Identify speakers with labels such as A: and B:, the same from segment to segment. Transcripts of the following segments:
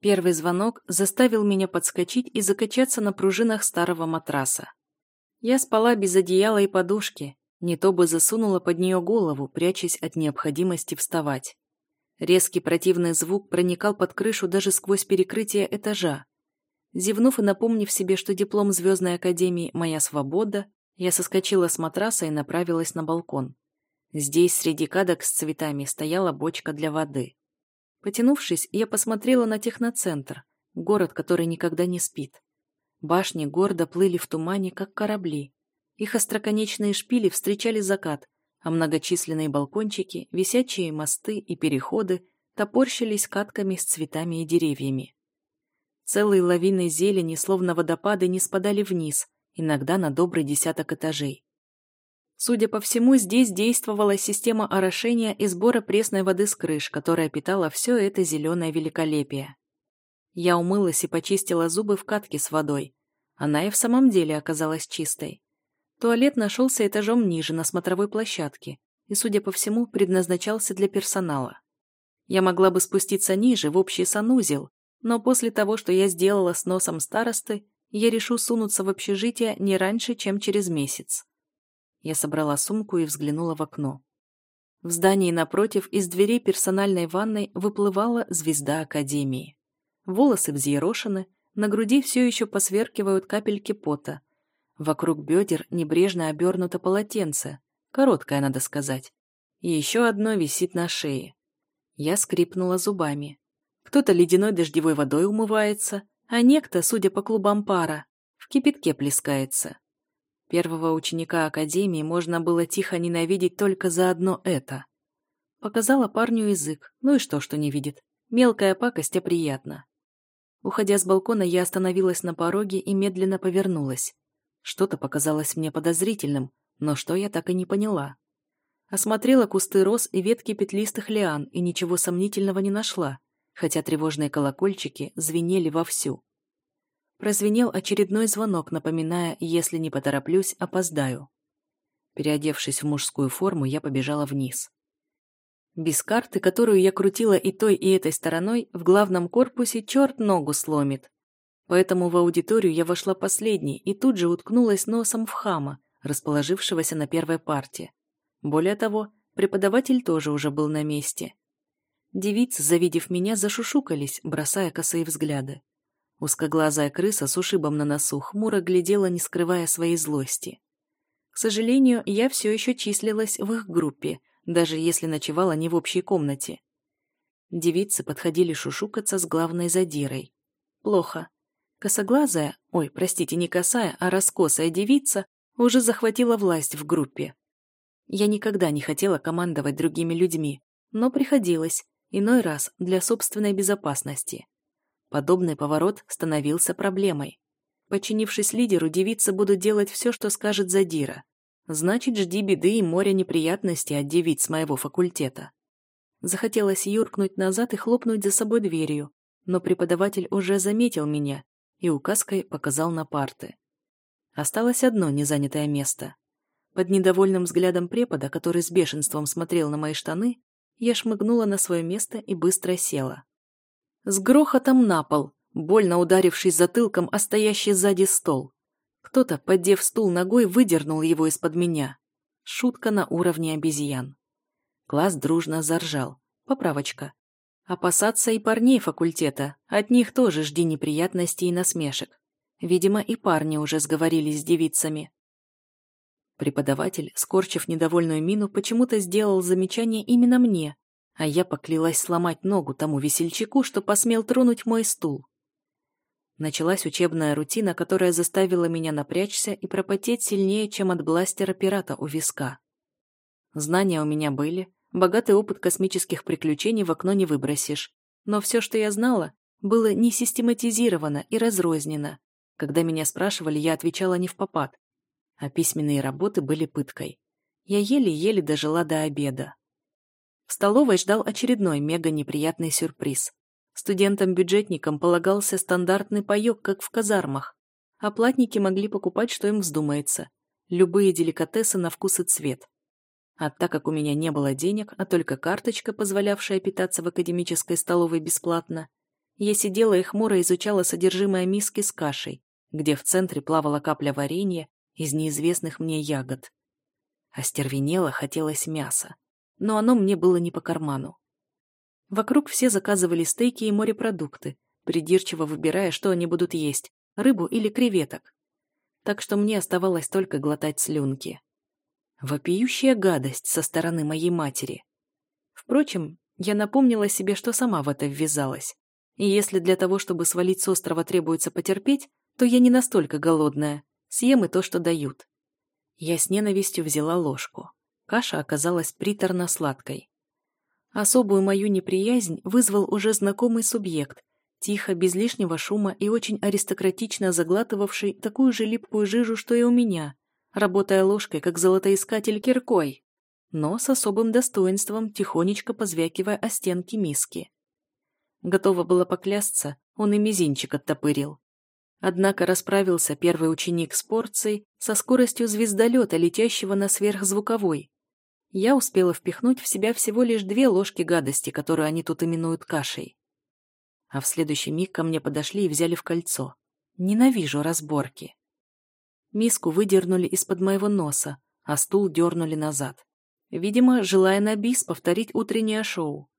A: Первый звонок заставил меня подскочить и закачаться на пружинах старого матраса. Я спала без одеяла и подушки, не то бы засунула под нее голову, прячась от необходимости вставать. Резкий противный звук проникал под крышу даже сквозь перекрытие этажа. Зевнув и напомнив себе, что диплом Звездной Академии – моя свобода, я соскочила с матраса и направилась на балкон. Здесь, среди кадок с цветами, стояла бочка для воды. Потянувшись, я посмотрела на техноцентр, город, который никогда не спит. Башни гордо плыли в тумане, как корабли. Их остроконечные шпили встречали закат, а многочисленные балкончики, висячие мосты и переходы топорщились катками с цветами и деревьями. Целые лавины зелени, словно водопады, не спадали вниз, иногда на добрый десяток этажей. Судя по всему, здесь действовала система орошения и сбора пресной воды с крыш, которая питала все это зеленое великолепие. Я умылась и почистила зубы в катке с водой. Она и в самом деле оказалась чистой. Туалет нашелся этажом ниже, на смотровой площадке, и, судя по всему, предназначался для персонала. Я могла бы спуститься ниже, в общий санузел, но после того, что я сделала с носом старосты, я решу сунуться в общежитие не раньше, чем через месяц. Я собрала сумку и взглянула в окно. В здании напротив из дверей персональной ванной выплывала звезда Академии. Волосы взъерошены, на груди все еще посверкивают капельки пота. Вокруг бедер небрежно обернуто полотенце, короткое, надо сказать. И еще одно висит на шее. Я скрипнула зубами. Кто-то ледяной дождевой водой умывается, а некто, судя по клубам пара, в кипятке плескается. Первого ученика Академии можно было тихо ненавидеть только за одно это. Показала парню язык, ну и что, что не видит. Мелкая пакость, а приятно. Уходя с балкона, я остановилась на пороге и медленно повернулась. Что-то показалось мне подозрительным, но что я так и не поняла. Осмотрела кусты роз и ветки петлистых лиан и ничего сомнительного не нашла, хотя тревожные колокольчики звенели вовсю. Прозвенел очередной звонок, напоминая, если не потороплюсь, опоздаю. Переодевшись в мужскую форму, я побежала вниз. Без карты, которую я крутила и той, и этой стороной, в главном корпусе черт ногу сломит. Поэтому в аудиторию я вошла последней и тут же уткнулась носом в хама, расположившегося на первой парте. Более того, преподаватель тоже уже был на месте. Девицы, завидев меня, зашушукались, бросая косые взгляды. Узкоглазая крыса с ушибом на носу хмуро глядела, не скрывая своей злости. К сожалению, я все еще числилась в их группе, даже если ночевала не в общей комнате. Девицы подходили шушукаться с главной задирой. Плохо. Косоглазая, ой, простите, не косая, а раскосая девица уже захватила власть в группе. Я никогда не хотела командовать другими людьми, но приходилось, иной раз для собственной безопасности. Подобный поворот становился проблемой. Подчинившись лидеру, девицы будут делать все, что скажет Задира. Значит, жди беды и море неприятностей от девиц моего факультета. Захотелось юркнуть назад и хлопнуть за собой дверью, но преподаватель уже заметил меня и указкой показал на парты. Осталось одно незанятое место. Под недовольным взглядом препода, который с бешенством смотрел на мои штаны, я шмыгнула на свое место и быстро села с грохотом на пол, больно ударившись затылком о стоящий сзади стол. Кто-то, поддев стул ногой, выдернул его из-под меня. Шутка на уровне обезьян. Класс дружно заржал. Поправочка. Опасаться и парней факультета, от них тоже жди неприятностей и насмешек. Видимо, и парни уже сговорились с девицами. Преподаватель, скорчив недовольную мину, почему-то сделал замечание именно мне, а я поклялась сломать ногу тому весельчаку, что посмел тронуть мой стул. Началась учебная рутина, которая заставила меня напрячься и пропотеть сильнее, чем от бластера пирата у виска. Знания у меня были, богатый опыт космических приключений в окно не выбросишь, но все, что я знала, было не систематизировано и разрознено. Когда меня спрашивали, я отвечала не в попад, а письменные работы были пыткой. Я еле-еле дожила до обеда. В столовой ждал очередной мега-неприятный сюрприз. Студентам-бюджетникам полагался стандартный паёк, как в казармах, а платники могли покупать, что им вздумается. Любые деликатесы на вкус и цвет. А так как у меня не было денег, а только карточка, позволявшая питаться в академической столовой бесплатно, Я сидела и хмуро изучала содержимое миски с кашей, где в центре плавала капля варенья из неизвестных мне ягод. Остервенело хотелось мяса, но оно мне было не по карману. Вокруг все заказывали стейки и морепродукты, придирчиво выбирая, что они будут есть – рыбу или креветок. Так что мне оставалось только глотать слюнки. Вопиющая гадость со стороны моей матери. Впрочем, я напомнила себе, что сама в это ввязалась. И если для того, чтобы свалить с острова, требуется потерпеть, то я не настолько голодная. Съем и то, что дают. Я с ненавистью взяла ложку. Каша оказалась приторно-сладкой. Особую мою неприязнь вызвал уже знакомый субъект, тихо, без лишнего шума и очень аристократично заглатывавший такую же липкую жижу, что и у меня, работая ложкой, как золотоискатель киркой, но с особым достоинством, тихонечко позвякивая о стенки миски. Готова была поклясться, он и мизинчик оттопырил. Однако расправился первый ученик с порцией со скоростью звездолета, летящего на сверхзвуковой. Я успела впихнуть в себя всего лишь две ложки гадости, которую они тут именуют кашей. А в следующий миг ко мне подошли и взяли в кольцо. Ненавижу разборки. Миску выдернули из-под моего носа, а стул дернули назад. Видимо, желая на бис повторить утреннее шоу.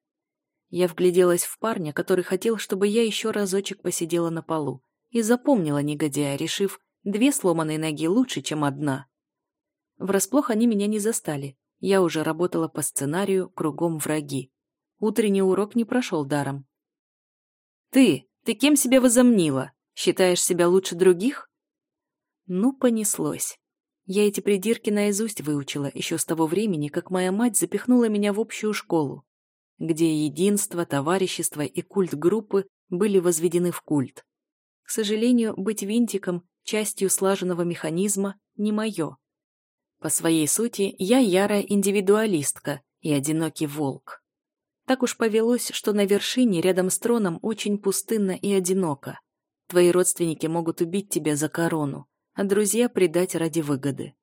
A: Я вгляделась в парня, который хотел, чтобы я еще разочек посидела на полу, и запомнила негодяя, решив, две сломанные ноги лучше, чем одна. Врасплох они меня не застали. Я уже работала по сценарию «Кругом враги». Утренний урок не прошел даром. «Ты! Ты кем себя возомнила? Считаешь себя лучше других?» Ну, понеслось. Я эти придирки наизусть выучила еще с того времени, как моя мать запихнула меня в общую школу, где единство, товарищество и культ группы были возведены в культ. К сожалению, быть винтиком, частью слаженного механизма, не мое. По своей сути, я ярая индивидуалистка и одинокий волк. Так уж повелось, что на вершине рядом с троном очень пустынно и одиноко. Твои родственники могут убить тебя за корону, а друзья предать ради выгоды.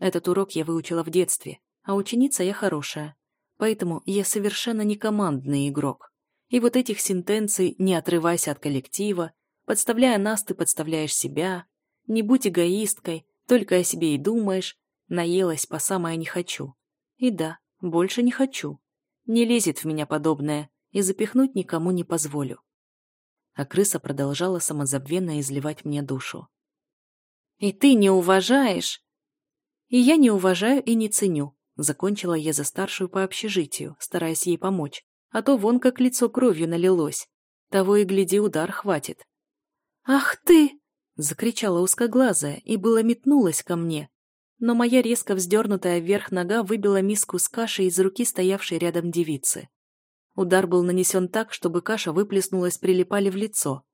A: Этот урок я выучила в детстве, а ученица я хорошая. Поэтому я совершенно не командный игрок. И вот этих сентенций «не отрывайся от коллектива», «подставляя нас, ты подставляешь себя», «не будь эгоисткой», «только о себе и думаешь», наелась по самое не хочу. И да, больше не хочу. Не лезет в меня подобное, и запихнуть никому не позволю. А крыса продолжала самозабвенно изливать мне душу. И ты не уважаешь? И я не уважаю и не ценю. Закончила я за старшую по общежитию, стараясь ей помочь. А то вон как лицо кровью налилось. Того и гляди, удар хватит. «Ах ты!» — закричала узкоглазая и было метнулась ко мне. Но моя резко вздернутая вверх нога выбила миску с кашей из руки стоявшей рядом девицы. Удар был нанесен так, чтобы каша выплеснулась, прилипали в лицо.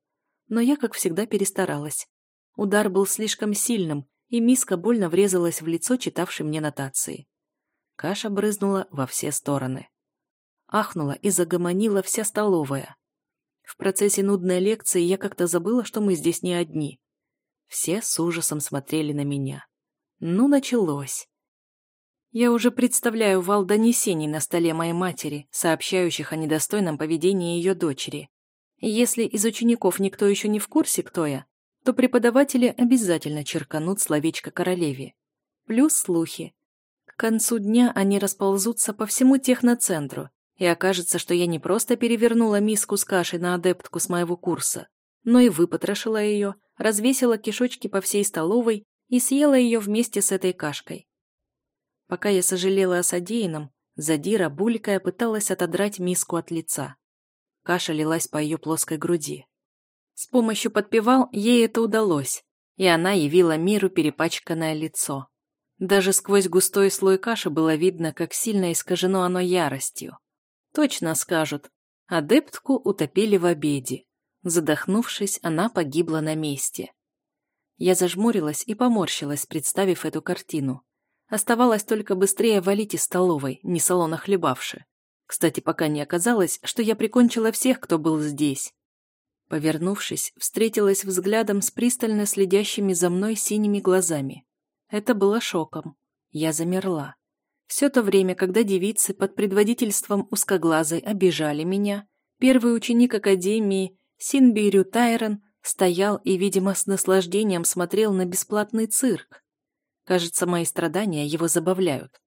A: Но я, как всегда, перестаралась. Удар был слишком сильным, и миска больно врезалась в лицо, читавшей мне нотации. Каша брызнула во все стороны. Ахнула и загомонила вся столовая. В процессе нудной лекции я как-то забыла, что мы здесь не одни. Все с ужасом смотрели на меня. Ну, началось. Я уже представляю вал донесений на столе моей матери, сообщающих о недостойном поведении ее дочери. Если из учеников никто еще не в курсе, кто я, то преподаватели обязательно черканут словечко королеве. Плюс слухи. К концу дня они расползутся по всему техноцентру, и окажется, что я не просто перевернула миску с кашей на адептку с моего курса, но и выпотрошила ее, развесила кишочки по всей столовой и съела ее вместе с этой кашкой. Пока я сожалела о содеянном, Задира, булькая, пыталась отодрать миску от лица. Каша лилась по ее плоской груди. С помощью подпевал ей это удалось, и она явила миру перепачканное лицо. Даже сквозь густой слой каши было видно, как сильно искажено оно яростью. Точно скажут, адептку утопили в обеде. Задохнувшись, она погибла на месте. Я зажмурилась и поморщилась, представив эту картину. Оставалось только быстрее валить из столовой, не салона хлебавши. Кстати, пока не оказалось, что я прикончила всех, кто был здесь. Повернувшись, встретилась взглядом с пристально следящими за мной синими глазами. Это было шоком. Я замерла. Все то время, когда девицы под предводительством узкоглазой обижали меня, первый ученик Академии, Синбирю Тайрон стоял и, видимо, с наслаждением смотрел на бесплатный цирк. Кажется, мои страдания его забавляют.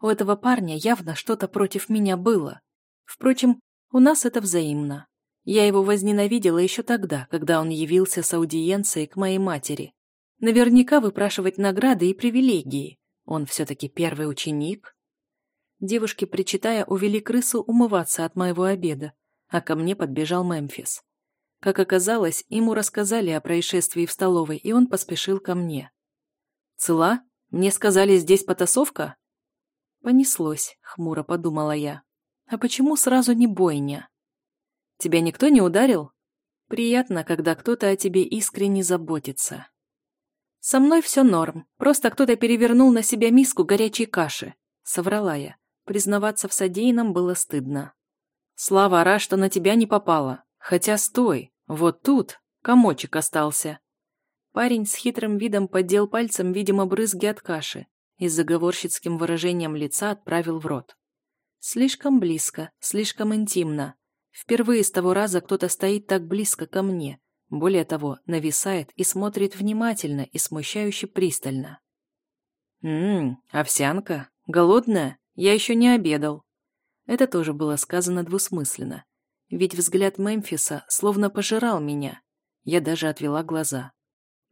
A: У этого парня явно что-то против меня было. Впрочем, у нас это взаимно. Я его возненавидела еще тогда, когда он явился с аудиенцией к моей матери. Наверняка выпрашивать награды и привилегии. Он все-таки первый ученик. Девушки, причитая, увели крысу умываться от моего обеда, а ко мне подбежал Мемфис. Как оказалось, ему рассказали о происшествии в столовой, и он поспешил ко мне. «Цела? Мне сказали, здесь потасовка?» Понеслось, хмуро подумала я. «А почему сразу не бойня?» «Тебя никто не ударил?» «Приятно, когда кто-то о тебе искренне заботится». «Со мной все норм, просто кто-то перевернул на себя миску горячей каши», — соврала я. Признаваться в содеянном было стыдно. «Слава, рад, что на тебя не попало. Хотя стой, вот тут комочек остался». Парень с хитрым видом поддел пальцем, видимо, брызги от каши и с заговорщицким выражением лица отправил в рот. Слишком близко, слишком интимно. Впервые с того раза кто-то стоит так близко ко мне. Более того, нависает и смотрит внимательно и смущающе пристально. «Ммм, овсянка? Голодная? Я еще не обедал». Это тоже было сказано двусмысленно. Ведь взгляд Мемфиса словно пожирал меня. Я даже отвела глаза.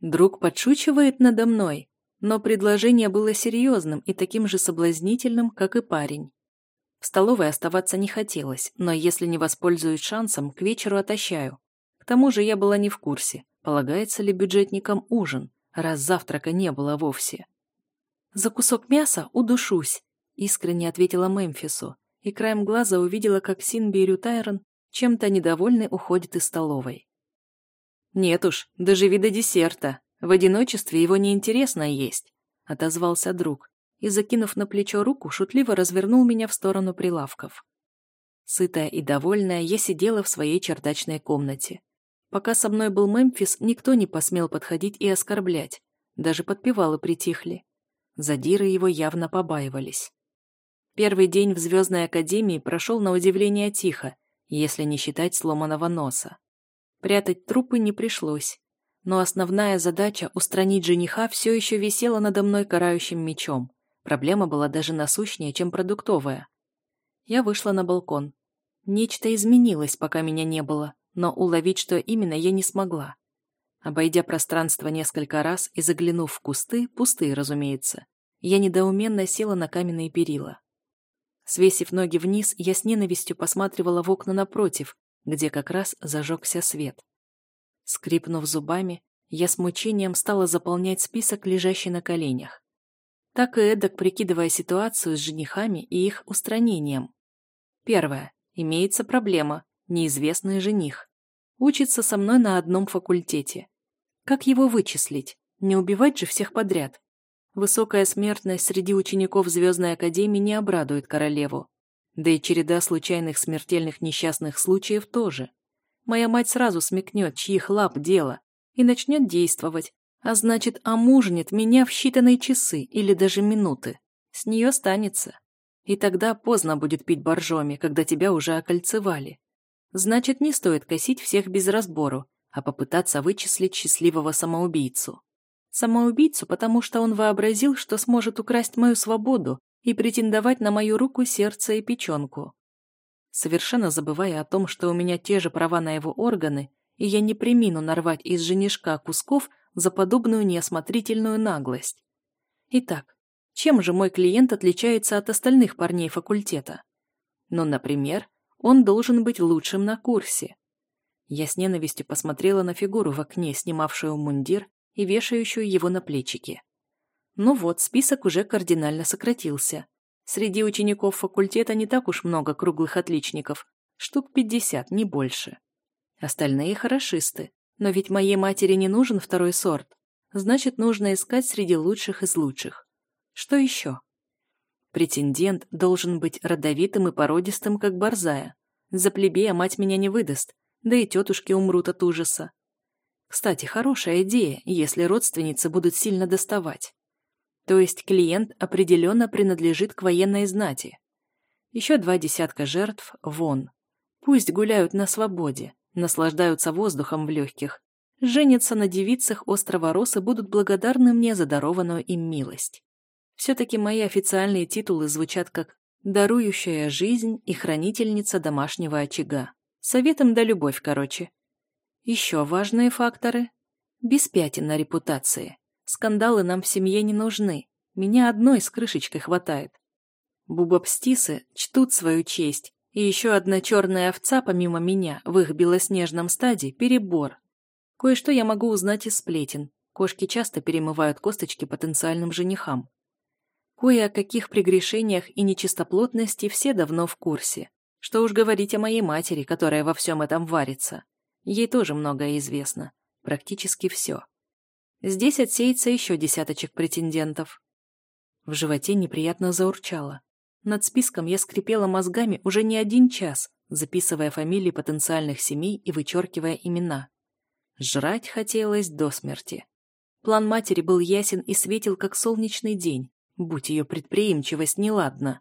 A: Друг подшучивает надо мной, но предложение было серьезным и таким же соблазнительным, как и парень. В столовой оставаться не хотелось, но если не воспользуюсь шансом, к вечеру отощаю. К тому же я была не в курсе, полагается ли бюджетникам ужин, раз завтрака не было вовсе. «За кусок мяса удушусь», — искренне ответила Мемфису, и краем глаза увидела, как Синби и Рютайрон чем-то недовольный уходит из столовой. «Нет уж, доживи до десерта. В одиночестве его неинтересно есть», — отозвался друг и, закинув на плечо руку, шутливо развернул меня в сторону прилавков. Сытая и довольная, я сидела в своей чердачной комнате. Пока со мной был Мемфис, никто не посмел подходить и оскорблять. Даже подпевалы притихли. Задиры его явно побаивались. Первый день в Звездной Академии прошел на удивление тихо, если не считать сломанного носа. Прятать трупы не пришлось. Но основная задача устранить жениха все еще висела надо мной карающим мечом. Проблема была даже насущнее, чем продуктовая. Я вышла на балкон. Нечто изменилось, пока меня не было но уловить, что именно, я не смогла. Обойдя пространство несколько раз и заглянув в кусты, пустые, разумеется, я недоуменно села на каменные перила. Свесив ноги вниз, я с ненавистью посматривала в окна напротив, где как раз зажегся свет. Скрипнув зубами, я с мучением стала заполнять список, лежащий на коленях. Так и эдак прикидывая ситуацию с женихами и их устранением. Первое. Имеется проблема, неизвестный жених. Учится со мной на одном факультете. Как его вычислить? Не убивать же всех подряд. Высокая смертность среди учеников Звездной Академии не обрадует королеву. Да и череда случайных смертельных несчастных случаев тоже. Моя мать сразу смекнет, чьих лап дело, и начнет действовать, а значит, омужнет меня в считанные часы или даже минуты. С нее станется. И тогда поздно будет пить боржоми, когда тебя уже окольцевали. Значит, не стоит косить всех без разбору, а попытаться вычислить счастливого самоубийцу. Самоубийцу, потому что он вообразил, что сможет украсть мою свободу и претендовать на мою руку, сердце и печенку. Совершенно забывая о том, что у меня те же права на его органы, и я не примину нарвать из женишка кусков за подобную неосмотрительную наглость. Итак, чем же мой клиент отличается от остальных парней факультета? Ну, например, он должен быть лучшим на курсе. Я с ненавистью посмотрела на фигуру в окне, снимавшую мундир и вешающую его на плечики. Ну вот, список уже кардинально сократился. Среди учеников факультета не так уж много круглых отличников, штук пятьдесят, не больше. Остальные хорошисты, но ведь моей матери не нужен второй сорт. Значит, нужно искать среди лучших из лучших. Что еще? Претендент должен быть родовитым и породистым, как борзая. За плебея мать меня не выдаст, да и тетушки умрут от ужаса. Кстати, хорошая идея, если родственницы будут сильно доставать. То есть клиент определенно принадлежит к военной знати. Еще два десятка жертв вон. Пусть гуляют на свободе, наслаждаются воздухом в легких, женятся на девицах острова Рос и будут благодарны мне за дарованную им милость. Все-таки мои официальные титулы звучат как «дарующая жизнь» и «хранительница домашнего очага». Советом да любовь, короче. Еще важные факторы. Без на репутации. Скандалы нам в семье не нужны. Меня одной с крышечкой хватает. Бубопстисы чтут свою честь, и еще одна черная овца помимо меня в их белоснежном стаде – перебор. Кое-что я могу узнать из сплетен. Кошки часто перемывают косточки потенциальным женихам. Кое о каких прегрешениях и нечистоплотности все давно в курсе. Что уж говорить о моей матери, которая во всем этом варится. Ей тоже многое известно. Практически все. Здесь отсеется еще десяточек претендентов. В животе неприятно заурчало. Над списком я скрипела мозгами уже не один час, записывая фамилии потенциальных семей и вычеркивая имена. Жрать хотелось до смерти. План матери был ясен и светил, как солнечный день, будь ее предприимчивость неладна.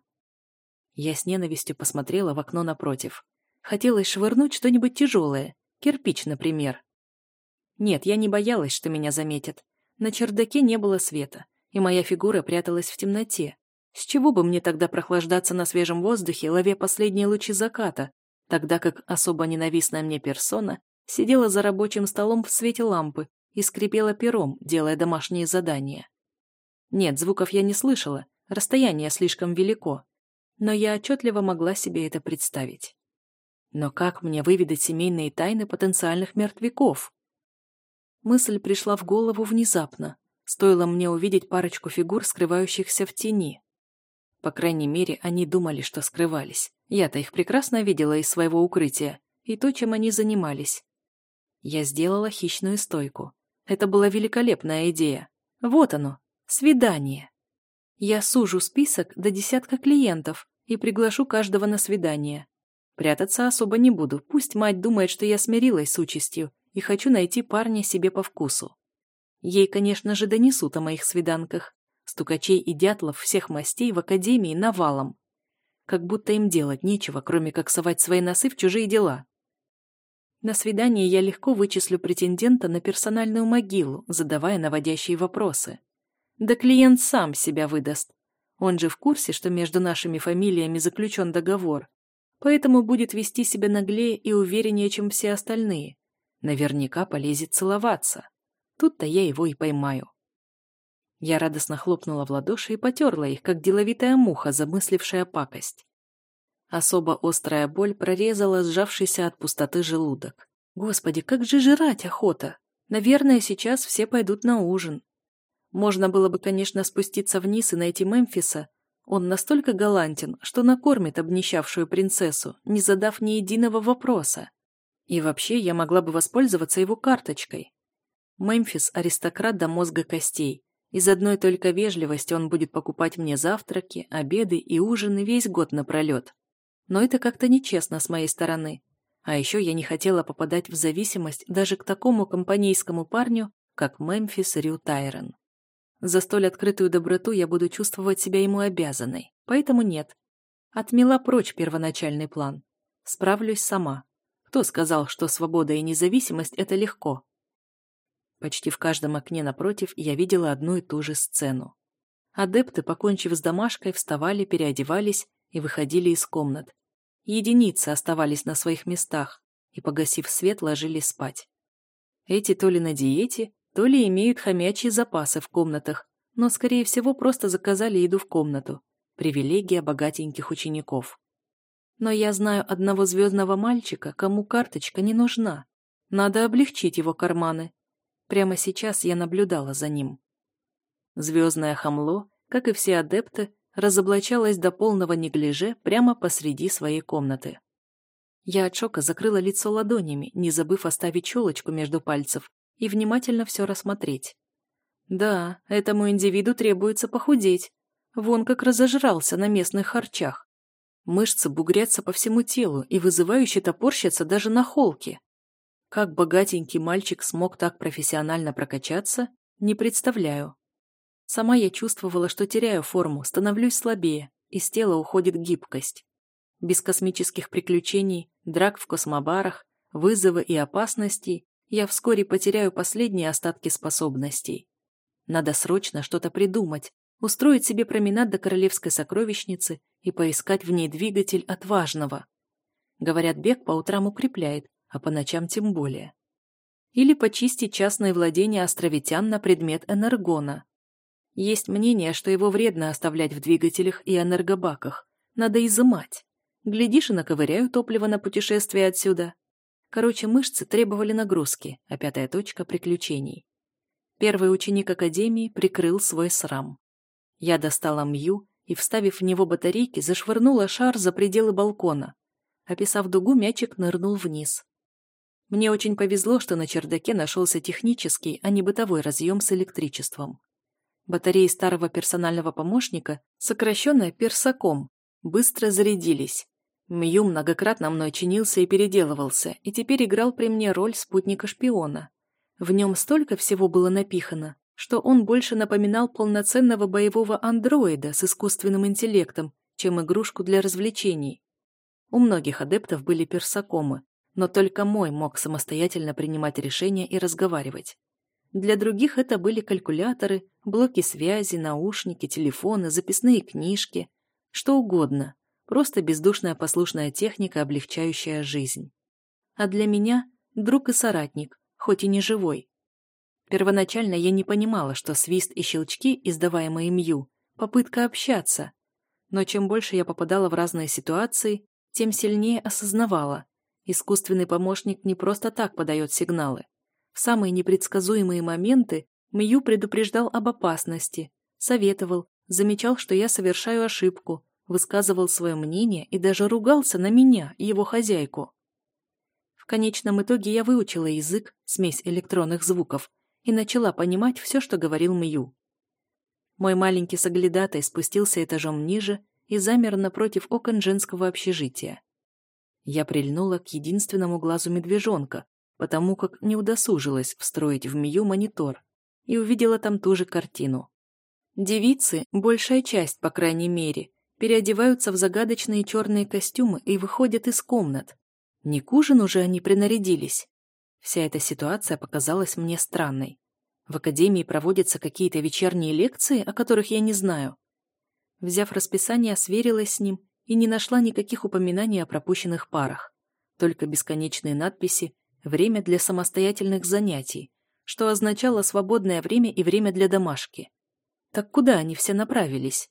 A: Я с ненавистью посмотрела в окно напротив. Хотелось швырнуть что-нибудь тяжелое, кирпич, например. Нет, я не боялась, что меня заметят. На чердаке не было света, и моя фигура пряталась в темноте. С чего бы мне тогда прохлаждаться на свежем воздухе, ловя последние лучи заката, тогда как особо ненавистная мне персона Сидела за рабочим столом в свете лампы и скрипела пером, делая домашние задания. Нет, звуков я не слышала, расстояние слишком велико, но я отчетливо могла себе это представить. Но как мне выведать семейные тайны потенциальных мертвяков? Мысль пришла в голову внезапно. Стоило мне увидеть парочку фигур, скрывающихся в тени. По крайней мере, они думали, что скрывались. Я-то их прекрасно видела из своего укрытия и то, чем они занимались. Я сделала хищную стойку. Это была великолепная идея. Вот оно, свидание. Я сужу список до десятка клиентов и приглашу каждого на свидание. Прятаться особо не буду, пусть мать думает, что я смирилась с участью и хочу найти парня себе по вкусу. Ей, конечно же, донесут о моих свиданках. Стукачей и дятлов всех мастей в академии навалом. Как будто им делать нечего, кроме как совать свои носы в чужие дела. На свидании я легко вычислю претендента на персональную могилу, задавая наводящие вопросы. Да клиент сам себя выдаст. Он же в курсе, что между нашими фамилиями заключен договор, поэтому будет вести себя наглее и увереннее, чем все остальные. Наверняка полезет целоваться. Тут-то я его и поймаю. Я радостно хлопнула в ладоши и потерла их, как деловитая муха, замыслившая пакость. Особо острая боль прорезала сжавшийся от пустоты желудок. Господи, как же жрать охота! Наверное, сейчас все пойдут на ужин. Можно было бы, конечно, спуститься вниз и найти Мемфиса. Он настолько галантен, что накормит обнищавшую принцессу, не задав ни единого вопроса. И вообще я могла бы воспользоваться его карточкой. Мемфис – аристократ до мозга костей. Из одной только вежливости он будет покупать мне завтраки, обеды и ужины весь год напролет но это как-то нечестно с моей стороны. А еще я не хотела попадать в зависимость даже к такому компанейскому парню, как Мемфис Рю Тайрон. За столь открытую доброту я буду чувствовать себя ему обязанной, поэтому нет. Отмела прочь первоначальный план. Справлюсь сама. Кто сказал, что свобода и независимость – это легко? Почти в каждом окне напротив я видела одну и ту же сцену. Адепты, покончив с домашкой, вставали, переодевались и выходили из комнат. Единицы оставались на своих местах и, погасив свет, ложились спать. Эти то ли на диете, то ли имеют хомячьи запасы в комнатах, но, скорее всего, просто заказали еду в комнату. Привилегия богатеньких учеников. Но я знаю одного звездного мальчика, кому карточка не нужна. Надо облегчить его карманы. Прямо сейчас я наблюдала за ним. Звездное хамло, как и все адепты, разоблачалась до полного неглиже прямо посреди своей комнаты. Я от шока закрыла лицо ладонями, не забыв оставить челочку между пальцев и внимательно все рассмотреть. Да, этому индивиду требуется похудеть. Вон как разожрался на местных харчах. Мышцы бугрятся по всему телу и вызывающе топорщатся даже на холке. Как богатенький мальчик смог так профессионально прокачаться, не представляю. Сама я чувствовала, что теряю форму, становлюсь слабее, из тела уходит гибкость. Без космических приключений, драк в космобарах, вызова и опасностей, я вскоре потеряю последние остатки способностей. Надо срочно что-то придумать, устроить себе променад до королевской сокровищницы и поискать в ней двигатель отважного. Говорят, бег по утрам укрепляет, а по ночам тем более. Или почистить частные владения островитян на предмет энергона. Есть мнение, что его вредно оставлять в двигателях и энергобаках. Надо изымать. Глядишь, и наковыряю топливо на путешествие отсюда. Короче, мышцы требовали нагрузки, а пятая точка – приключений. Первый ученик Академии прикрыл свой срам. Я достала Мью и, вставив в него батарейки, зашвырнула шар за пределы балкона. Описав дугу, мячик нырнул вниз. Мне очень повезло, что на чердаке нашелся технический, а не бытовой разъем с электричеством. Батареи старого персонального помощника, сокращенная персаком, быстро зарядились. Мью многократно мной чинился и переделывался, и теперь играл при мне роль спутника-шпиона. В нем столько всего было напихано, что он больше напоминал полноценного боевого андроида с искусственным интеллектом, чем игрушку для развлечений. У многих адептов были персакомы, но только мой мог самостоятельно принимать решения и разговаривать. Для других это были калькуляторы, блоки связи, наушники, телефоны, записные книжки, что угодно, просто бездушная послушная техника, облегчающая жизнь. А для меня – друг и соратник, хоть и не живой. Первоначально я не понимала, что свист и щелчки, издаваемые Мью, попытка общаться. Но чем больше я попадала в разные ситуации, тем сильнее осознавала. Искусственный помощник не просто так подает сигналы. В самые непредсказуемые моменты Мью предупреждал об опасности, советовал, замечал, что я совершаю ошибку, высказывал свое мнение и даже ругался на меня, его хозяйку. В конечном итоге я выучила язык, смесь электронных звуков, и начала понимать все, что говорил Мью. Мой маленький соглядатай спустился этажом ниже и замер напротив окон женского общежития. Я прильнула к единственному глазу медвежонка, потому как не удосужилась встроить в Мию монитор, и увидела там ту же картину. Девицы, большая часть, по крайней мере, переодеваются в загадочные черные костюмы и выходят из комнат. Не к ужину же они принарядились. Вся эта ситуация показалась мне странной. В академии проводятся какие-то вечерние лекции, о которых я не знаю. Взяв расписание, сверилась с ним и не нашла никаких упоминаний о пропущенных парах. Только бесконечные надписи «Время для самостоятельных занятий», что означало свободное время и время для домашки. Так куда они все направились?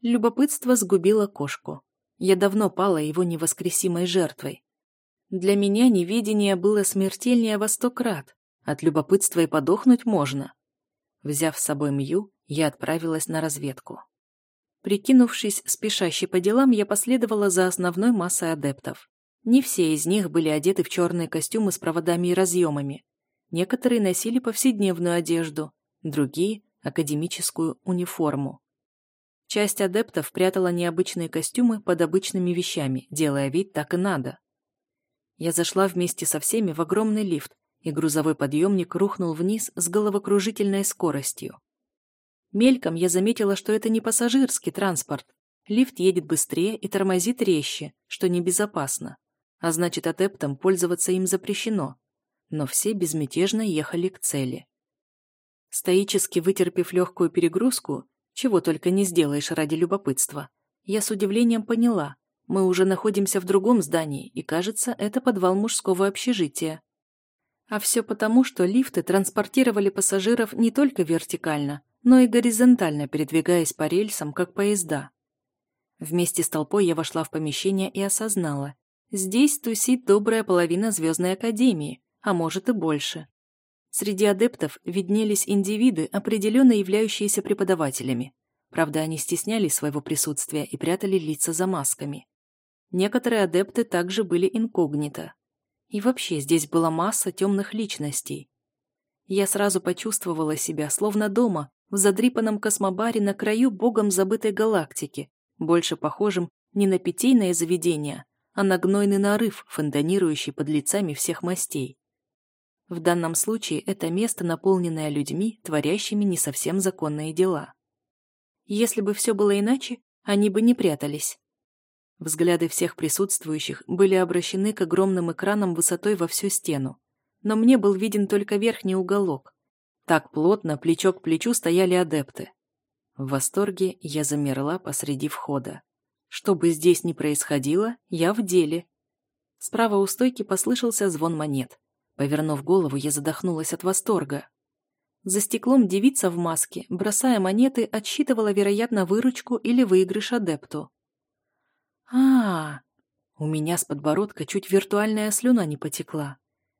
A: Любопытство сгубило кошку. Я давно пала его невоскресимой жертвой. Для меня неведение было смертельнее во сто крат. От любопытства и подохнуть можно. Взяв с собой Мью, я отправилась на разведку. Прикинувшись спешащей по делам, я последовала за основной массой адептов. Не все из них были одеты в черные костюмы с проводами и разъемами. Некоторые носили повседневную одежду, другие – академическую униформу. Часть адептов прятала необычные костюмы под обычными вещами, делая вид так и надо. Я зашла вместе со всеми в огромный лифт, и грузовой подъемник рухнул вниз с головокружительной скоростью. Мельком я заметила, что это не пассажирский транспорт. Лифт едет быстрее и тормозит резче, что небезопасно. А значит, адептам пользоваться им запрещено. Но все безмятежно ехали к цели. Стоически вытерпев легкую перегрузку, чего только не сделаешь ради любопытства. Я с удивлением поняла, мы уже находимся в другом здании, и, кажется, это подвал мужского общежития. А все потому, что лифты транспортировали пассажиров не только вертикально, но и горизонтально передвигаясь по рельсам, как поезда. Вместе с толпой я вошла в помещение и осознала. Здесь тусит добрая половина Звездной Академии, а может и больше. Среди адептов виднелись индивиды, определенно являющиеся преподавателями. Правда, они стеснялись своего присутствия и прятали лица за масками. Некоторые адепты также были инкогнито. И вообще здесь была масса темных личностей. Я сразу почувствовала себя, словно дома, в задрипанном космобаре на краю богом забытой галактики, больше похожим не на питейное заведение, а на гнойный нарыв, фонтанирующий под лицами всех мастей. В данном случае это место, наполненное людьми, творящими не совсем законные дела. Если бы все было иначе, они бы не прятались. Взгляды всех присутствующих были обращены к огромным экранам высотой во всю стену. Но мне был виден только верхний уголок. Так плотно, плечо к плечу стояли адепты. В восторге я замерла посреди входа. Что бы здесь ни происходило, я в деле. Справа у стойки послышался звон монет. Повернув голову, я задохнулась от восторга. За стеклом девица в маске, бросая монеты, отсчитывала, вероятно, выручку или выигрыш адепту а, У меня с подбородка чуть виртуальная слюна не потекла.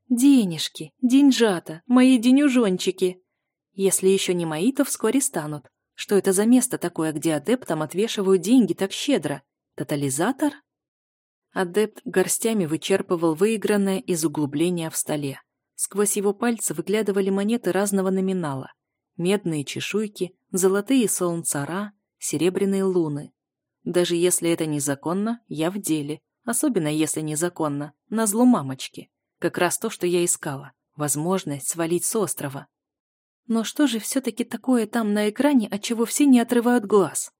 A: Денежки, деньжата, мои денюжончики. Если еще не мои, то вскоре станут. Что это за место такое, где адептам отвешивают деньги так щедро? Тотализатор? Адепт горстями вычерпывал выигранное из углубления в столе. Сквозь его пальцы выглядывали монеты разного номинала. Медные чешуйки, золотые солнцара, серебряные луны. Даже если это незаконно, я в деле. Особенно если незаконно. На зло мамочки. Как раз то, что я искала. Возможность свалить с острова. Но что же все-таки такое там на экране, от чего все не отрывают глаз?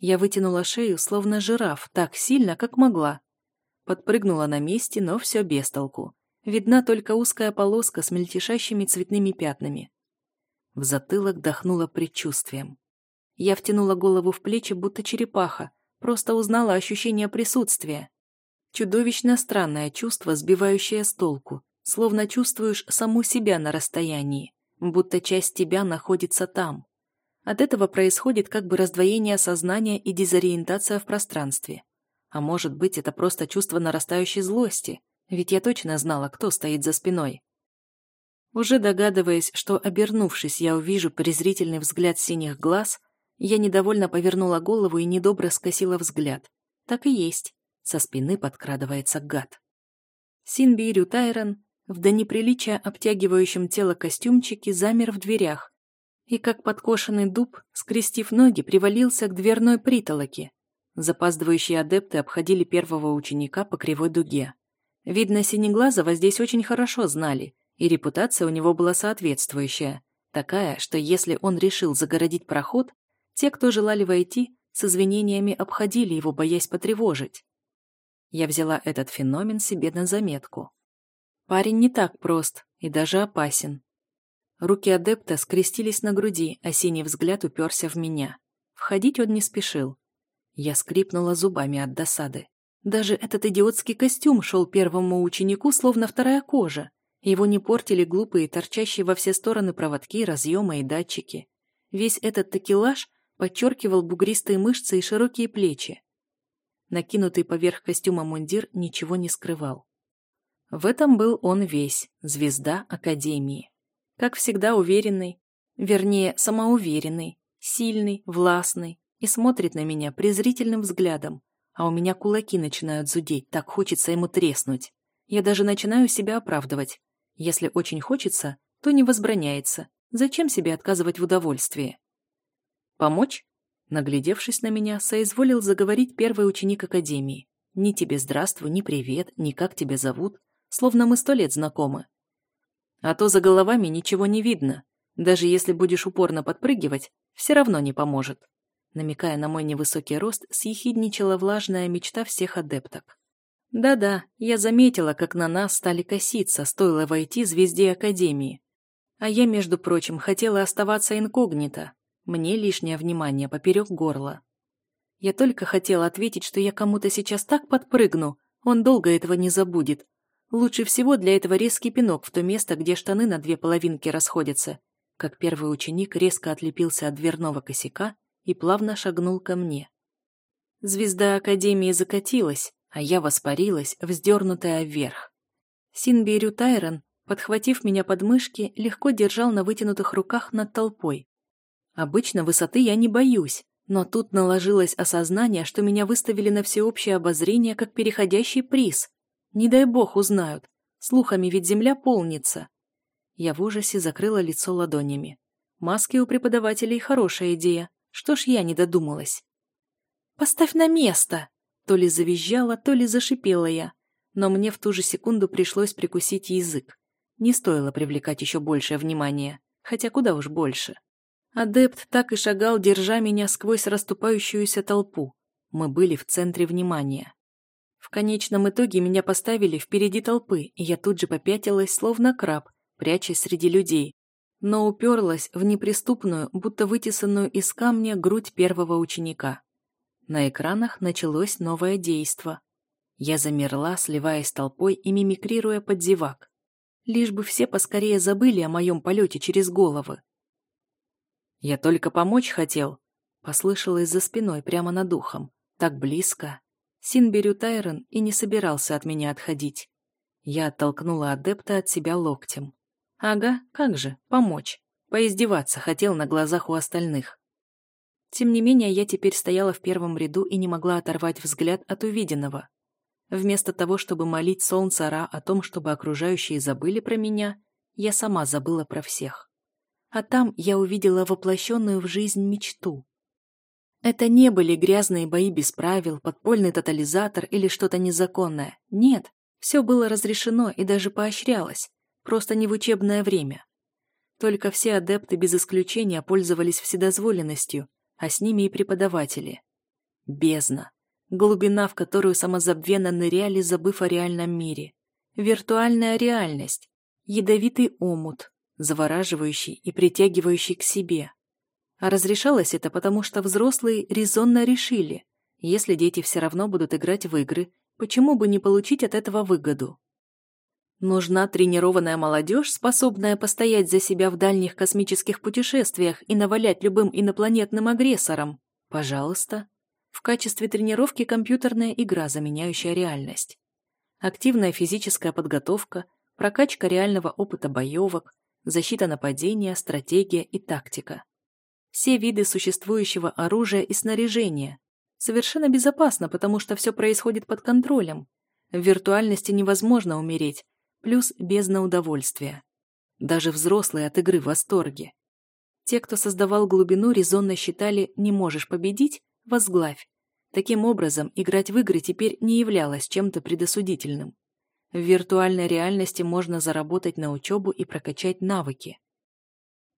A: Я вытянула шею, словно жираф, так сильно, как могла. Подпрыгнула на месте, но все без толку. Видна только узкая полоска с мельтешащими цветными пятнами. В затылок дохнуло предчувствием. Я втянула голову в плечи, будто черепаха, просто узнала ощущение присутствия. Чудовищно странное чувство, сбивающее с толку, словно чувствуешь саму себя на расстоянии, будто часть тебя находится там. От этого происходит как бы раздвоение сознания и дезориентация в пространстве. А может быть, это просто чувство нарастающей злости, ведь я точно знала, кто стоит за спиной. Уже догадываясь, что, обернувшись, я увижу презрительный взгляд синих глаз, я недовольно повернула голову и недобро скосила взгляд. Так и есть. Со спины подкрадывается гад. Синби Рютайрон в до неприличия обтягивающем тело костюмчике замер в дверях и, как подкошенный дуб, скрестив ноги, привалился к дверной притолоке. Запаздывающие адепты обходили первого ученика по кривой дуге. Видно, Синеглазого здесь очень хорошо знали, и репутация у него была соответствующая, такая, что если он решил загородить проход, те, кто желали войти, с извинениями обходили его, боясь потревожить. Я взяла этот феномен себе на заметку. Парень не так прост и даже опасен. Руки адепта скрестились на груди, а синий взгляд уперся в меня. Входить он не спешил. Я скрипнула зубами от досады. Даже этот идиотский костюм шел первому ученику, словно вторая кожа. Его не портили глупые, торчащие во все стороны проводки, разъемы и датчики. Весь этот такелаж подчеркивал бугристые мышцы и широкие плечи. Накинутый поверх костюма мундир ничего не скрывал. В этом был он весь, звезда Академии. Как всегда уверенный, вернее, самоуверенный, сильный, властный и смотрит на меня презрительным взглядом, а у меня кулаки начинают зудеть, так хочется ему треснуть. Я даже начинаю себя оправдывать. Если очень хочется, то не возбраняется. Зачем себе отказывать в удовольствии? «Помочь?» Наглядевшись на меня, соизволил заговорить первый ученик Академии. Ни тебе здравствуй, ни привет, ни как тебя зовут, словно мы сто лет знакомы. А то за головами ничего не видно. Даже если будешь упорно подпрыгивать, все равно не поможет. Намекая на мой невысокий рост, съехидничала влажная мечта всех адепток. Да-да, я заметила, как на нас стали коситься, стоило войти звезде Академии. А я, между прочим, хотела оставаться инкогнито, мне лишнее внимание поперек горла. Я только хотела ответить, что я кому-то сейчас так подпрыгну, он долго этого не забудет. Лучше всего для этого резкий пинок в то место, где штаны на две половинки расходятся. Как первый ученик резко отлепился от дверного косяка и плавно шагнул ко мне. Звезда Академии закатилась, а я воспарилась, вздернутая вверх. Синбирю Тайрон, подхватив меня под мышки, легко держал на вытянутых руках над толпой, Обычно высоты я не боюсь, но тут наложилось осознание, что меня выставили на всеобщее обозрение как переходящий приз. Не дай бог узнают. Слухами ведь земля полнится. Я в ужасе закрыла лицо ладонями. Маски у преподавателей хорошая идея. Что ж я не додумалась? «Поставь на место!» То ли завизжала, то ли зашипела я. Но мне в ту же секунду пришлось прикусить язык. Не стоило привлекать еще большее внимание. Хотя куда уж больше. Адепт так и шагал, держа меня сквозь расступающуюся толпу. Мы были в центре внимания. В конечном итоге меня поставили впереди толпы, и я тут же попятилась, словно краб, прячась среди людей, но уперлась в неприступную, будто вытесанную из камня грудь первого ученика. На экранах началось новое действо. Я замерла, сливаясь толпой и мимикрируя под зевак. Лишь бы все поскорее забыли о моем полете через головы. «Я только помочь хотел», — послышалось за спиной прямо над ухом. Так близко. Синберю Тайрон и не собирался от меня отходить. Я оттолкнула адепта от себя локтем. Ага, как же, помочь. Поиздеваться хотел на глазах у остальных. Тем не менее, я теперь стояла в первом ряду и не могла оторвать взгляд от увиденного. Вместо того, чтобы молить солнце Ра о том, чтобы окружающие забыли про меня, я сама забыла про всех. А там я увидела воплощенную в жизнь мечту. Это не были грязные бои без правил, подпольный тотализатор или что-то незаконное. Нет, все было разрешено и даже поощрялось, просто не в учебное время. Только все адепты без исключения пользовались вседозволенностью, а с ними и преподаватели. Бездна. Глубина, в которую самозабвенно ныряли, забыв о реальном мире. Виртуальная реальность. Ядовитый омут, завораживающий и притягивающий к себе. А разрешалось это потому, что взрослые резонно решили, если дети все равно будут играть в игры, почему бы не получить от этого выгоду? Нужна тренированная молодежь, способная постоять за себя в дальних космических путешествиях и навалять любым инопланетным агрессорам? Пожалуйста. В качестве тренировки компьютерная игра, заменяющая реальность. Активная физическая подготовка, прокачка реального опыта боевок, защита нападения, стратегия и тактика все виды существующего оружия и снаряжения. Совершенно безопасно, потому что все происходит под контролем. В виртуальности невозможно умереть, плюс бездна удовольствия. Даже взрослые от игры в восторге. Те, кто создавал глубину, резонно считали «не можешь победить» – возглавь. Таким образом, играть в игры теперь не являлось чем-то предосудительным. В виртуальной реальности можно заработать на учебу и прокачать навыки.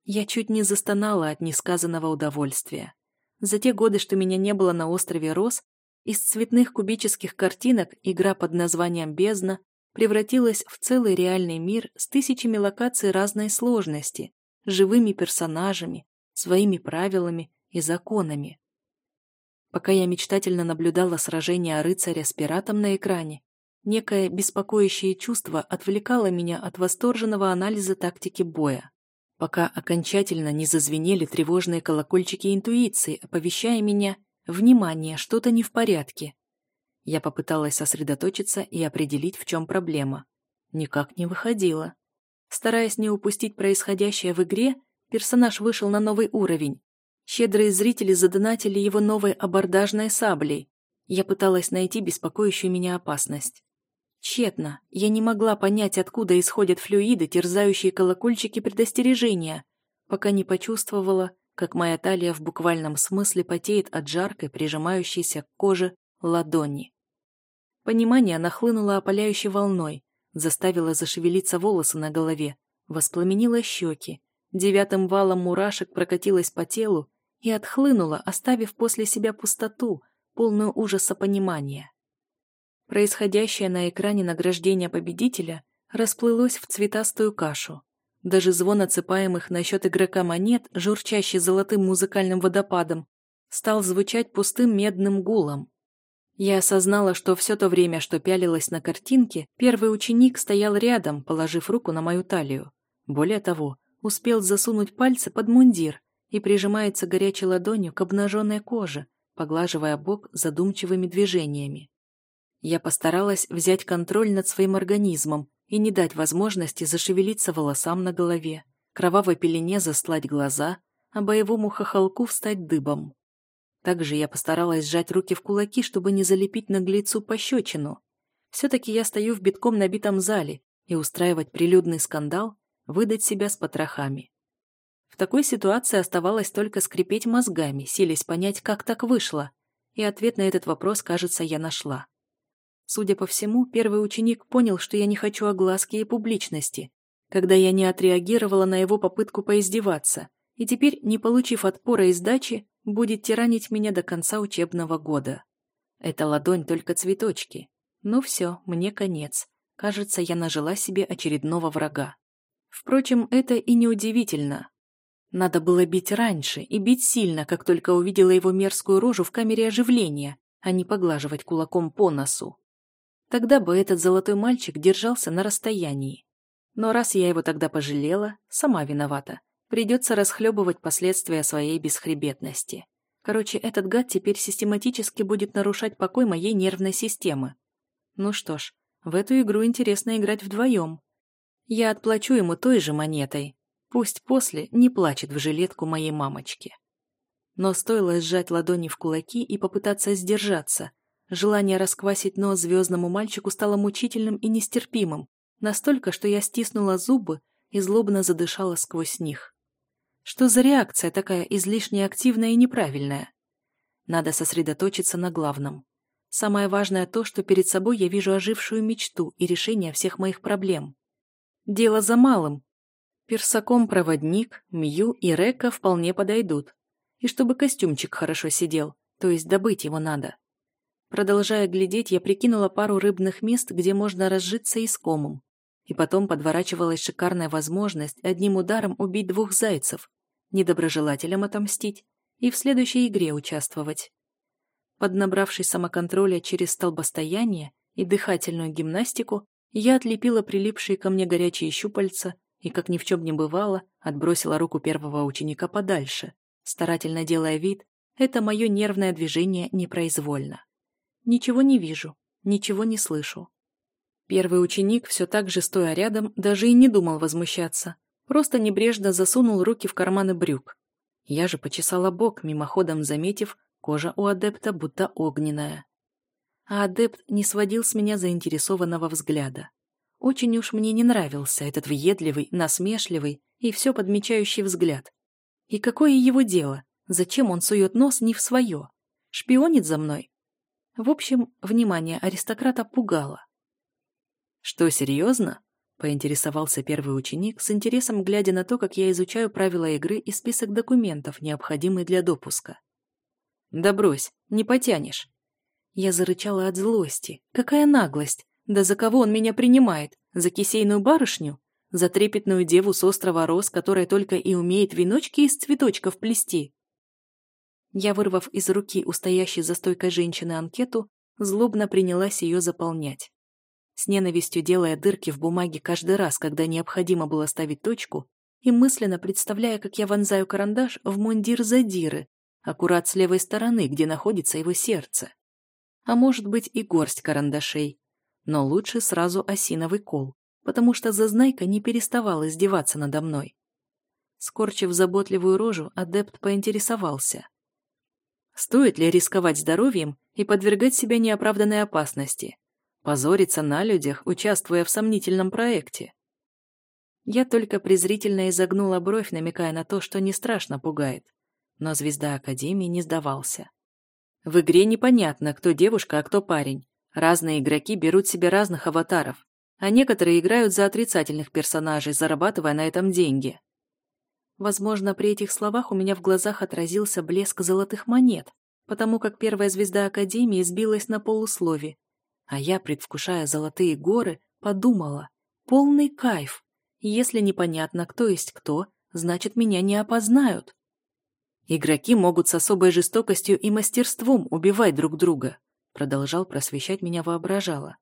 A: Я чуть не застонала от несказанного удовольствия. За те годы, что меня не было на острове Рос, из цветных кубических картинок игра под названием «Бездна» превратилась в целый реальный мир с тысячами локаций разной сложности, живыми персонажами, своими правилами и законами. Пока я мечтательно наблюдала сражение рыцаря с пиратом на экране, некое беспокоящее чувство отвлекало меня от восторженного анализа тактики боя пока окончательно не зазвенели тревожные колокольчики интуиции, оповещая меня «Внимание, что-то не в порядке». Я попыталась сосредоточиться и определить, в чем проблема. Никак не выходило. Стараясь не упустить происходящее в игре, персонаж вышел на новый уровень. Щедрые зрители задонатили его новой абордажной саблей. Я пыталась найти беспокоящую меня опасность. Тщетно. Я не могла понять, откуда исходят флюиды, терзающие колокольчики предостережения, пока не почувствовала, как моя талия в буквальном смысле потеет от жаркой, прижимающейся к коже, ладони. Понимание нахлынуло опаляющей волной, заставило зашевелиться волосы на голове, воспламенило щеки, девятым валом мурашек прокатилось по телу и отхлынуло, оставив после себя пустоту, полную ужаса понимания. Происходящее на экране награждения победителя расплылось в цветастую кашу. Даже звон отсыпаемых на счет игрока монет, журчащий золотым музыкальным водопадом, стал звучать пустым медным гулом. Я осознала, что все то время, что пялилась на картинке, первый ученик стоял рядом, положив руку на мою талию. Более того, успел засунуть пальцы под мундир и прижимается горячей ладонью к обнаженной коже, поглаживая бок задумчивыми движениями. Я постаралась взять контроль над своим организмом и не дать возможности зашевелиться волосам на голове, кровавой пелене застлать глаза, а боевому хохолку встать дыбом. Также я постаралась сжать руки в кулаки, чтобы не залепить наглецу пощечину. Все-таки я стою в битком набитом зале, и устраивать прилюдный скандал, выдать себя с потрохами. В такой ситуации оставалось только скрипеть мозгами, силясь понять, как так вышло, и ответ на этот вопрос, кажется, я нашла. Судя по всему, первый ученик понял, что я не хочу огласки и публичности, когда я не отреагировала на его попытку поиздеваться, и теперь, не получив отпора и сдачи, будет тиранить меня до конца учебного года. Эта ладонь только цветочки. Ну все, мне конец. Кажется, я нажила себе очередного врага. Впрочем, это и не удивительно. Надо было бить раньше и бить сильно, как только увидела его мерзкую рожу в камере оживления, а не поглаживать кулаком по носу. Тогда бы этот золотой мальчик держался на расстоянии. Но раз я его тогда пожалела, сама виновата. Придется расхлебывать последствия своей бесхребетности. Короче, этот гад теперь систематически будет нарушать покой моей нервной системы. Ну что ж, в эту игру интересно играть вдвоем. Я отплачу ему той же монетой. Пусть после не плачет в жилетку моей мамочки. Но стоило сжать ладони в кулаки и попытаться сдержаться. Желание расквасить нос звездному мальчику стало мучительным и нестерпимым, настолько, что я стиснула зубы и злобно задышала сквозь них. Что за реакция такая излишне активная и неправильная? Надо сосредоточиться на главном. Самое важное то, что перед собой я вижу ожившую мечту и решение всех моих проблем. Дело за малым. Персаком-проводник, Мью и Река вполне подойдут. И чтобы костюмчик хорошо сидел, то есть добыть его надо. Продолжая глядеть, я прикинула пару рыбных мест, где можно разжиться искомым. И потом подворачивалась шикарная возможность одним ударом убить двух зайцев, недоброжелателям отомстить и в следующей игре участвовать. Поднабравшись самоконтроля через столбостояние и дыхательную гимнастику, я отлепила прилипшие ко мне горячие щупальца и, как ни в чем не бывало, отбросила руку первого ученика подальше, старательно делая вид, это мое нервное движение непроизвольно. Ничего не вижу, ничего не слышу. Первый ученик, все так же стоя рядом, даже и не думал возмущаться. Просто небрежно засунул руки в карманы брюк. Я же почесала бок, мимоходом заметив, кожа у адепта будто огненная. А адепт не сводил с меня заинтересованного взгляда. Очень уж мне не нравился этот въедливый, насмешливый и все подмечающий взгляд. И какое его дело? Зачем он сует нос не в свое? Шпионит за мной? В общем, внимание аристократа пугало. «Что, серьезно?» — поинтересовался первый ученик, с интересом глядя на то, как я изучаю правила игры и список документов, необходимый для допуска. «Да брось, не потянешь». Я зарычала от злости. Какая наглость! Да за кого он меня принимает? За кисейную барышню? За трепетную деву с острова Рос, которая только и умеет веночки из цветочков плести? Я, вырвав из руки у стоящей за стойкой женщины анкету, злобно принялась ее заполнять с ненавистью делая дырки в бумаге каждый раз, когда необходимо было ставить точку, и мысленно представляя, как я вонзаю карандаш в мундир задиры, аккурат с левой стороны, где находится его сердце. А может быть и горсть карандашей. Но лучше сразу осиновый кол, потому что зазнайка не переставала издеваться надо мной. Скорчив заботливую рожу, адепт поинтересовался. Стоит ли рисковать здоровьем и подвергать себя неоправданной опасности? Позориться на людях, участвуя в сомнительном проекте. Я только презрительно изогнула бровь, намекая на то, что не страшно пугает. Но звезда Академии не сдавался. В игре непонятно, кто девушка, а кто парень. Разные игроки берут себе разных аватаров, а некоторые играют за отрицательных персонажей, зарабатывая на этом деньги. Возможно, при этих словах у меня в глазах отразился блеск золотых монет, потому как первая звезда Академии сбилась на полуслове а я, предвкушая золотые горы, подумала, полный кайф. Если непонятно, кто есть кто, значит, меня не опознают. Игроки могут с особой жестокостью и мастерством убивать друг друга, продолжал просвещать меня воображала,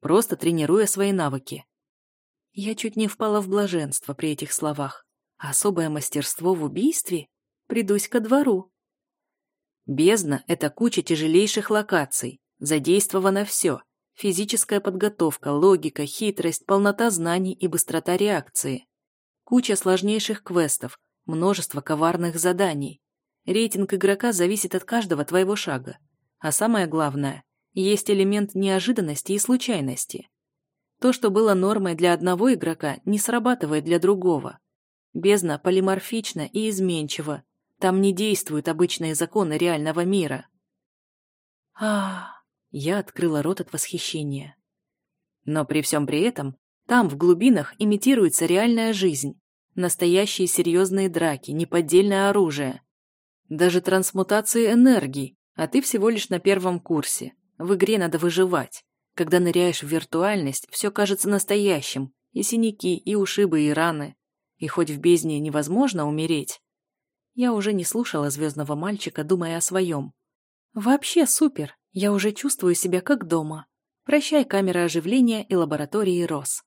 A: просто тренируя свои навыки. Я чуть не впала в блаженство при этих словах. Особое мастерство в убийстве? Придусь ко двору. Бездна — это куча тяжелейших локаций, Задействовано все. Физическая подготовка, логика, хитрость, полнота знаний и быстрота реакции. Куча сложнейших квестов, множество коварных заданий. Рейтинг игрока зависит от каждого твоего шага. А самое главное, есть элемент неожиданности и случайности. То, что было нормой для одного игрока, не срабатывает для другого. Бездна полиморфична и изменчива. Там не действуют обычные законы реального мира. Ах. Я открыла рот от восхищения. Но при всем при этом, там, в глубинах, имитируется реальная жизнь. Настоящие серьезные драки, неподдельное оружие. Даже трансмутации энергии, А ты всего лишь на первом курсе. В игре надо выживать. Когда ныряешь в виртуальность, все кажется настоящим. И синяки, и ушибы, и раны. И хоть в бездне невозможно умереть. Я уже не слушала звездного мальчика, думая о своем. Вообще супер. Я уже чувствую себя как дома. Прощай камера оживления и лаборатории РОС.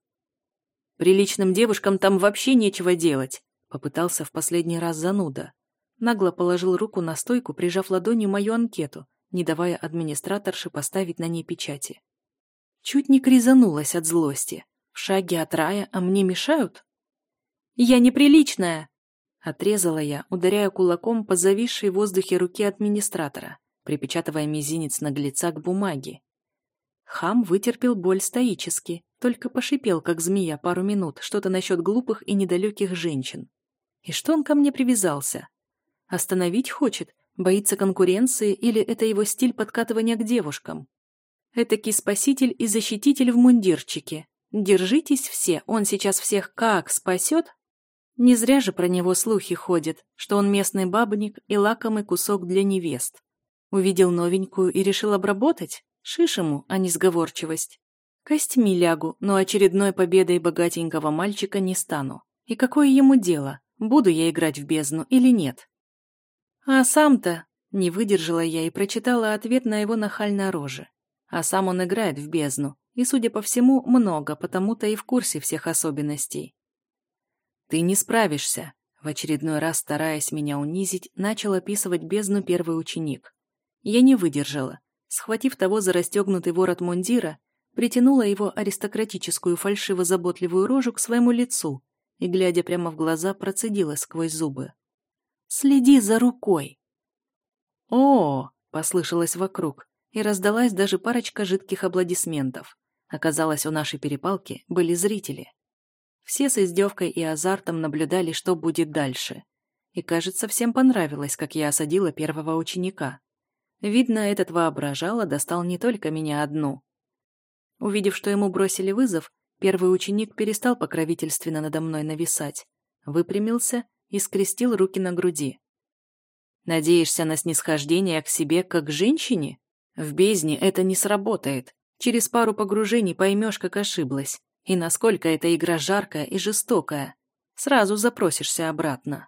A: Приличным девушкам там вообще нечего делать, попытался в последний раз зануда. Нагло положил руку на стойку, прижав ладонью мою анкету, не давая администраторше поставить на ней печати. Чуть не кризанулась от злости. В шаге от рая, а мне мешают? «Я неприличная!» Отрезала я, ударяя кулаком по зависшей в воздухе руке администратора, припечатывая мизинец наглеца к бумаге. Хам вытерпел боль стоически, только пошипел, как змея, пару минут, что-то насчет глупых и недалеких женщин. И что он ко мне привязался? Остановить хочет? Боится конкуренции или это его стиль подкатывания к девушкам? Этакий спаситель и защититель в мундирчике. Держитесь все, он сейчас всех как спасет? Не зря же про него слухи ходят, что он местный бабник и лакомый кусок для невест. Увидел новенькую и решил обработать? Шиш ему, а не сговорчивость. Костьми лягу, но очередной победой богатенького мальчика не стану. И какое ему дело, буду я играть в бездну или нет? А сам-то... Не выдержала я и прочитала ответ на его нахальной роже. А сам он играет в бездну, и, судя по всему, много, потому-то и в курсе всех особенностей. «Ты не справишься», — в очередной раз, стараясь меня унизить, начал описывать бездну первый ученик. Я не выдержала. Схватив того за расстегнутый ворот мундира, притянула его аристократическую фальшиво-заботливую рожу к своему лицу и, глядя прямо в глаза, процедила сквозь зубы. «Следи за рукой!» «О!» — послышалось вокруг, и раздалась даже парочка жидких аплодисментов. Оказалось, у нашей перепалки были зрители. Все с издевкой и азартом наблюдали, что будет дальше. И, кажется, всем понравилось, как я осадила первого ученика. Видно, этот воображало достал не только меня одну. Увидев, что ему бросили вызов, первый ученик перестал покровительственно надо мной нависать, выпрямился и скрестил руки на груди. «Надеешься на снисхождение к себе как к женщине? В бездне это не сработает. Через пару погружений поймешь, как ошиблась, и насколько эта игра жаркая и жестокая. Сразу запросишься обратно».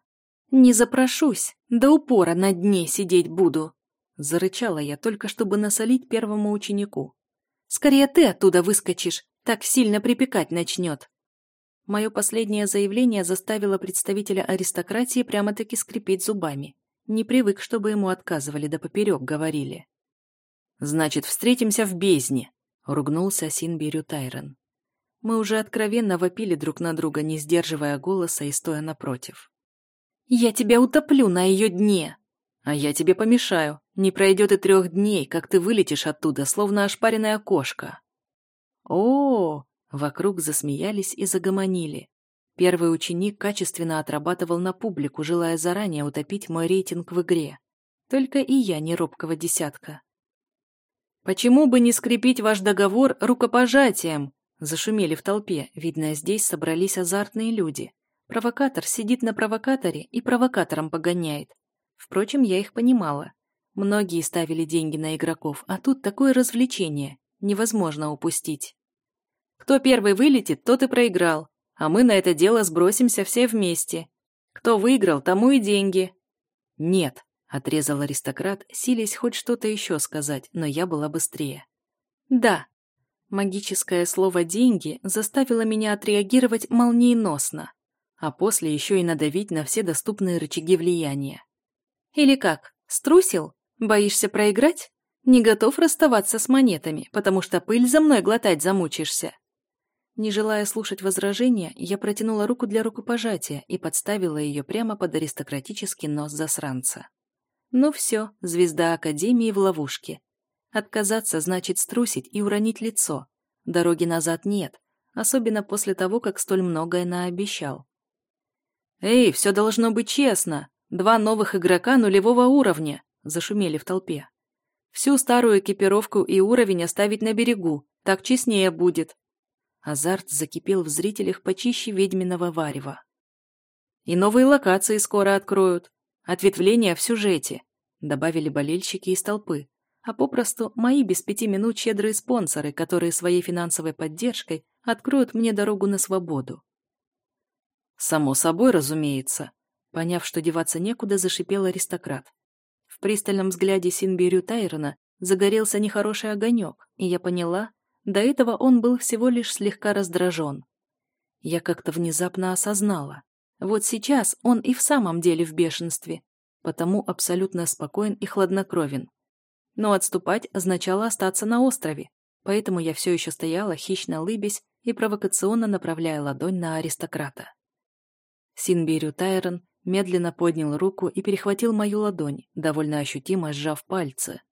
A: «Не запрошусь, до упора на дне сидеть буду», Зарычала я только, чтобы насолить первому ученику. Скорее ты оттуда выскочишь, так сильно припекать начнет. Мое последнее заявление заставило представителя аристократии прямо-таки скрипеть зубами. Не привык, чтобы ему отказывали, да поперек говорили. «Значит, встретимся в бездне», — ругнулся Синбирю Тайрон. Мы уже откровенно вопили друг на друга, не сдерживая голоса и стоя напротив. «Я тебя утоплю на ее дне!» «А я тебе помешаю. Не пройдет и трех дней, как ты вылетишь оттуда, словно ошпаренная кошка. О, -о, -о вокруг засмеялись и загомонили. Первый ученик качественно отрабатывал на публику, желая заранее утопить мой рейтинг в игре. Только и я не робкого десятка. «Почему бы не скрепить ваш договор рукопожатием?» Зашумели в толпе, видно, здесь собрались азартные люди. Провокатор сидит на провокаторе и провокатором погоняет. Впрочем, я их понимала. Многие ставили деньги на игроков, а тут такое развлечение. Невозможно упустить. Кто первый вылетит, тот и проиграл. А мы на это дело сбросимся все вместе. Кто выиграл, тому и деньги. Нет, отрезал аристократ, силясь хоть что-то еще сказать, но я была быстрее. Да. Магическое слово «деньги» заставило меня отреагировать молниеносно, а после еще и надавить на все доступные рычаги влияния. Или как, струсил? Боишься проиграть? Не готов расставаться с монетами, потому что пыль за мной глотать замучишься. Не желая слушать возражения, я протянула руку для рукопожатия и подставила ее прямо под аристократический нос засранца. Ну все, звезда Академии в ловушке. Отказаться значит струсить и уронить лицо. Дороги назад нет, особенно после того, как столь многое наобещал. «Эй, все должно быть честно! Два новых игрока нулевого уровня!» Зашумели в толпе. Всю старую экипировку и уровень оставить на берегу, так честнее будет. Азарт закипел в зрителях почище ведьминого варева. И новые локации скоро откроют. Ответвления в сюжете. добавили болельщики из толпы, а попросту мои без пяти минут щедрые спонсоры, которые своей финансовой поддержкой откроют мне дорогу на свободу. Само собой, разумеется. Поняв, что деваться некуда, зашипел аристократ. В пристальном взгляде Синбирю Тайрона загорелся нехороший огонек, и я поняла, до этого он был всего лишь слегка раздражен. Я как-то внезапно осознала. Вот сейчас он и в самом деле в бешенстве, потому абсолютно спокоен и хладнокровен. Но отступать означало остаться на острове, поэтому я все еще стояла, хищно лыбясь и провокационно направляя ладонь на аристократа. Синбирю Тайрон медленно поднял руку и перехватил мою ладонь, довольно ощутимо сжав пальцы.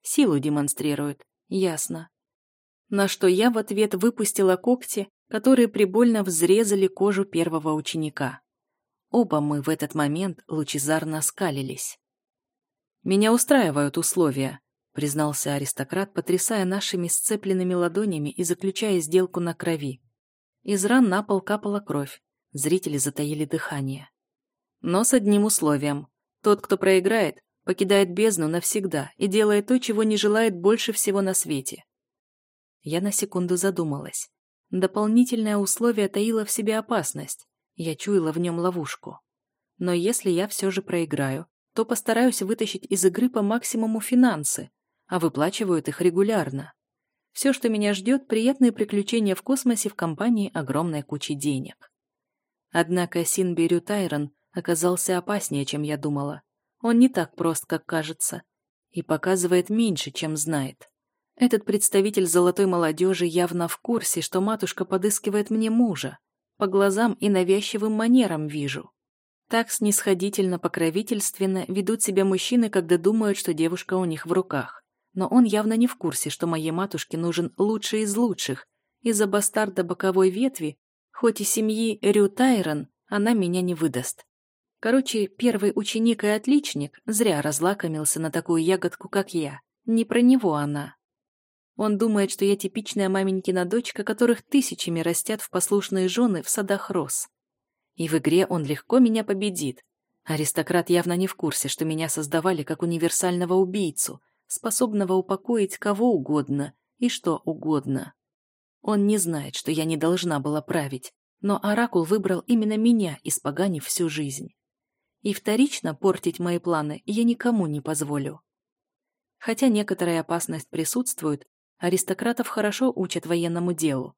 A: Силу демонстрирует, ясно. На что я в ответ выпустила когти, которые прибольно взрезали кожу первого ученика. Оба мы в этот момент лучезарно скалились. «Меня устраивают условия», — признался аристократ, потрясая нашими сцепленными ладонями и заключая сделку на крови. Из ран на пол капала кровь, зрители затаили дыхание. Но с одним условием. Тот, кто проиграет, покидает бездну навсегда и делает то, чего не желает больше всего на свете. Я на секунду задумалась. Дополнительное условие таило в себе опасность. Я чуяла в нем ловушку. Но если я все же проиграю, то постараюсь вытащить из игры по максимуму финансы, а выплачивают их регулярно. Все, что меня ждет, приятные приключения в космосе в компании огромной кучи денег. Однако Синбирю Тайрон оказался опаснее, чем я думала. Он не так прост, как кажется, и показывает меньше, чем знает. Этот представитель золотой молодежи явно в курсе, что матушка подыскивает мне мужа. По глазам и навязчивым манерам вижу. Так снисходительно-покровительственно ведут себя мужчины, когда думают, что девушка у них в руках. Но он явно не в курсе, что моей матушке нужен лучший из лучших. Из-за бастарда боковой ветви, хоть и семьи Рю Тайрон, она меня не выдаст. Короче, первый ученик и отличник зря разлакомился на такую ягодку, как я. Не про него она. Он думает, что я типичная маменькина дочка, которых тысячами растят в послушные жены в садах роз. И в игре он легко меня победит. Аристократ явно не в курсе, что меня создавали как универсального убийцу, способного упокоить кого угодно и что угодно. Он не знает, что я не должна была править, но Оракул выбрал именно меня, испоганив всю жизнь. И вторично портить мои планы я никому не позволю. Хотя некоторая опасность присутствует, Аристократов хорошо учат военному делу.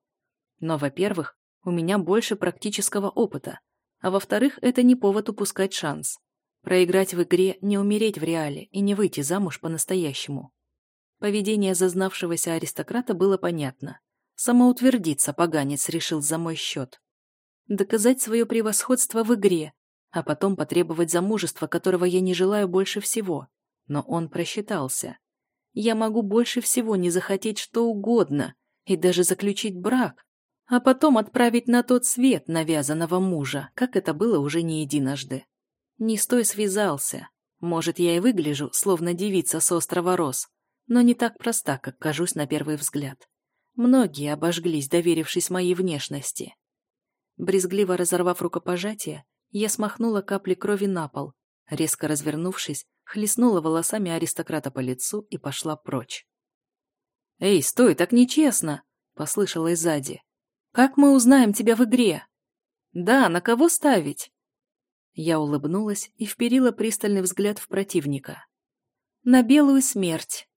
A: Но, во-первых, у меня больше практического опыта, а во-вторых, это не повод упускать шанс. Проиграть в игре, не умереть в реале и не выйти замуж по-настоящему. Поведение зазнавшегося аристократа было понятно. Самоутвердиться поганец решил за мой счет. Доказать свое превосходство в игре, а потом потребовать замужества, которого я не желаю больше всего. Но он просчитался. Я могу больше всего не захотеть что угодно и даже заключить брак, а потом отправить на тот свет навязанного мужа, как это было уже не единожды. Не стой связался. Может, я и выгляжу, словно девица с острова Рос, но не так проста, как кажусь на первый взгляд. Многие обожглись, доверившись моей внешности. Брезгливо разорвав рукопожатие, я смахнула капли крови на пол, резко развернувшись, хлестнула волосами аристократа по лицу и пошла прочь. «Эй, стой, так нечестно!» — послышалось сзади. «Как мы узнаем тебя в игре?» «Да, на кого ставить?» Я улыбнулась и вперила пристальный взгляд в противника. «На белую смерть!»